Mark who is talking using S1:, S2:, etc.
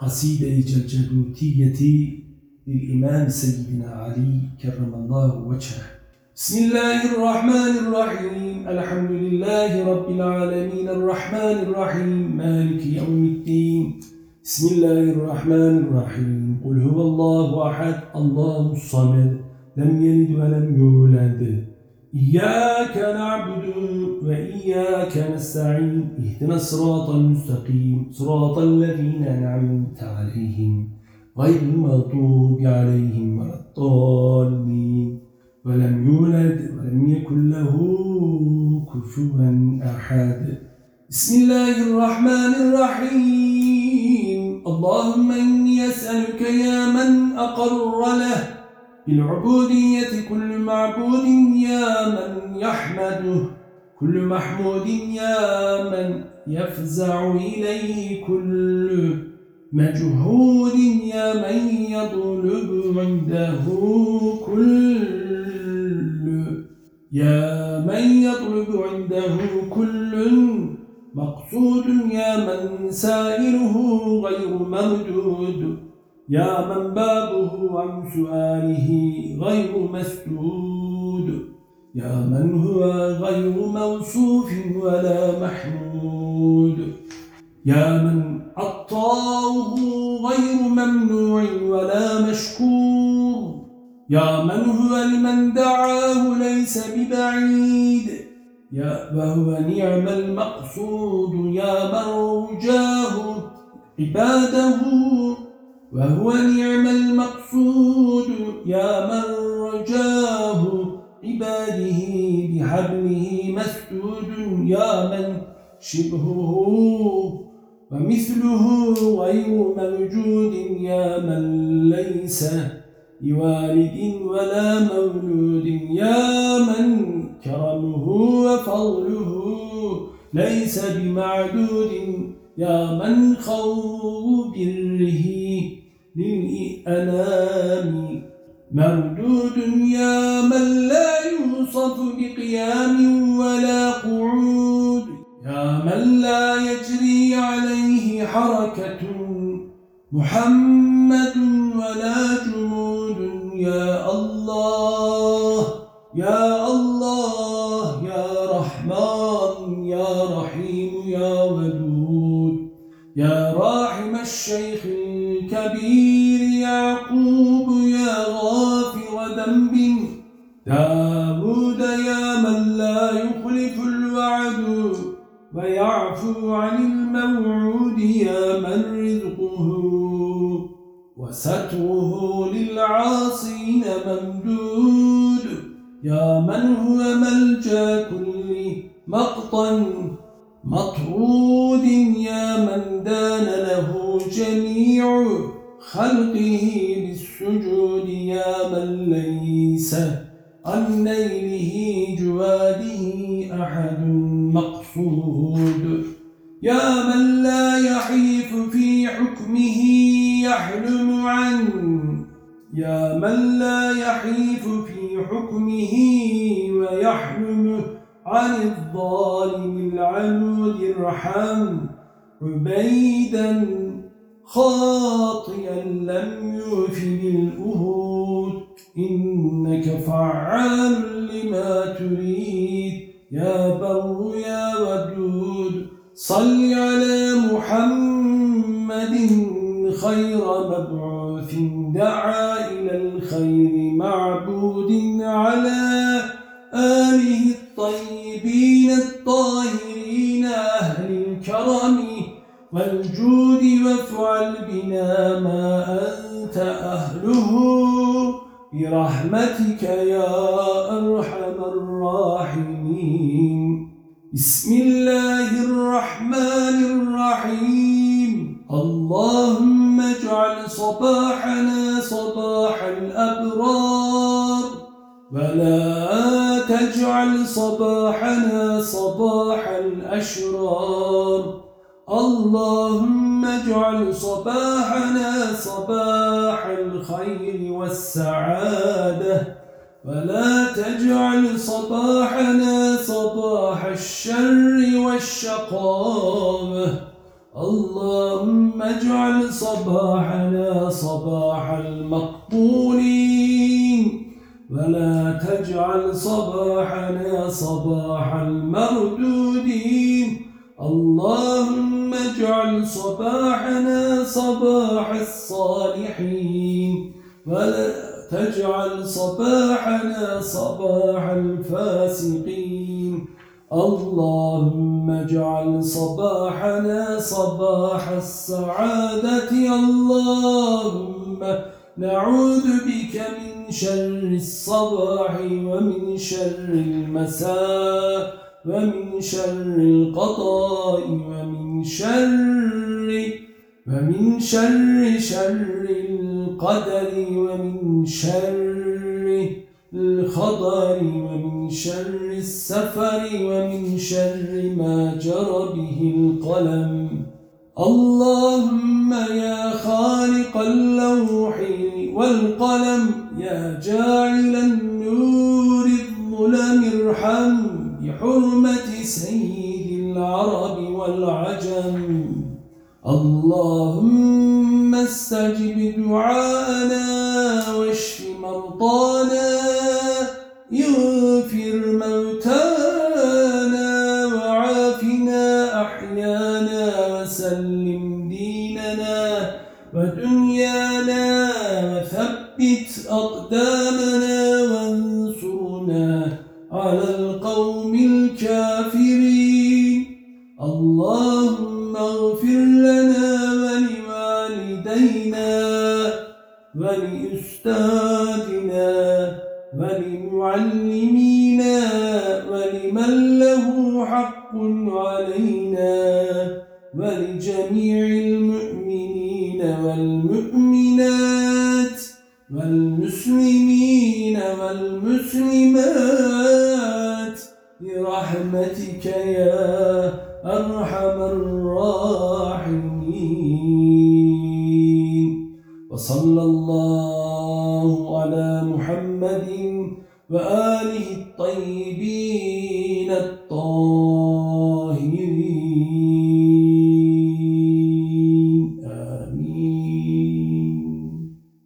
S1: قصيدة جلجلوتية للإمام سيدنا علي كرم الله وجهه. بسم الله الرحمن الرحيم. الحمد لله رب العالمين. الرحمن الرحيم. مالك يوم الدين. بسم الله الرحمن الرحيم. قل هو الله أحد. الله الصمد. لم يلد ولم يولد. إياك نعبد وإياك نستعين اهدنا الصراط المستقيم صراط الذين أنعمت عليهم غير المغضوب عليهم ولا الضالين ولم يولد ولم يكن له كفوا أحد. بسم الله الرحمن الرحيم. اللهم إني أسألك يا من أقر له بالعبودية كل معبود يا من يحمده كل محمود يا من يفزع إليه كل مجهود يا من يطلب عنده كل يا من يطلب عنده كل مقصود يا من سائره غير مردود يا من بابه عن سؤاله غير مسدود. يا من هو غير موصوف ولا محمود. يا من عطاه غير ممنوع ولا مشكور. يا من هو لمن دعاه ليس ببعيد. يا وهو نعم المقصود. يا من رجاه عباده وهو نعم المقصود يا من رجاه عباده بحبله مسدود يا من شبهه ومثله غير موجود يا من ليس بوالد ولا مولود يا من كرمه وفضله ليس بمعدود يا من خوف بره للأنام مردود يا من لا يوصف بقيام ولا قعود. يا من لا يجري عليه حركة. محمد ولا جمود يا الله يا الله. ذنب داود يا من لا يخلف الوعد ويعفو عن الموعود يا من رزقه. وستره للعاصين ممدود يا من هو ملجأ كل مقطا مطرود يا من دان له جميع خلقه بالسجود يا من ليس عن نيله جواده أحد مقصود. يا من لا يحيف في حكمه يحلم عنه يا من لا يحيف في حكمه ويحلم عن الظالم العنود ارحم عبيدا خاطئا لم يوف بالأهود فعال لما تريد. يا بر يا ودود صل على محمد خير مبعوث. دعا إلى الخير معبود على آله الطيبين الطاهرين أهل الكرم والجود وافعل بنا ما برحمتك يا أرحم الراحمين. بسم الله الرحمن الرحيم. اللهم اجعل صباحنا صباح الأبرار. ولا تجعل صباحنا صباح الأشرار. اللهم اجعل صباحنا صباح الخير والسعادة. ولا تجعل صباحنا صباح الشر والشقاوة. اللهم اجعل صباحنا صباح المقبولين. ولا تجعل صباحنا صباح المردودين. اللهم اجعل صباحنا صباح الصالحين. ولا تجعل صباحنا صباح الفاسقين. اللهم اجعل صباحنا صباح السعادة. اللهم نعوذ بك من شر الصباح ومن شر المساء. ومن شر القضاء ومن شر ومن شر شر القدر ومن شر الخضر ومن شر السفر ومن شر ما جرى به القلم. اللهم يا خالق اللوح والقلم يا جاعل النور ارحم بحرمة سيد العرب والعجم. اللهم استجب دعاءنا واشف مرضانا يغفر موتانا وعافنا أحيانا وسلم ديننا ودنيانا وثبت أقدامنا وانصرنا. على القوم الكافرين. اللهم اغفر لنا ولوالدينا ولأستاذنا ولمعلمينا ولمن له حق علينا ولجميع المؤمنين والمؤمنات. والمسلمين والمسلمات برحمتك يا أرحم الراحمين. وصلى الله على محمد وآله الطيبين الطاهرين.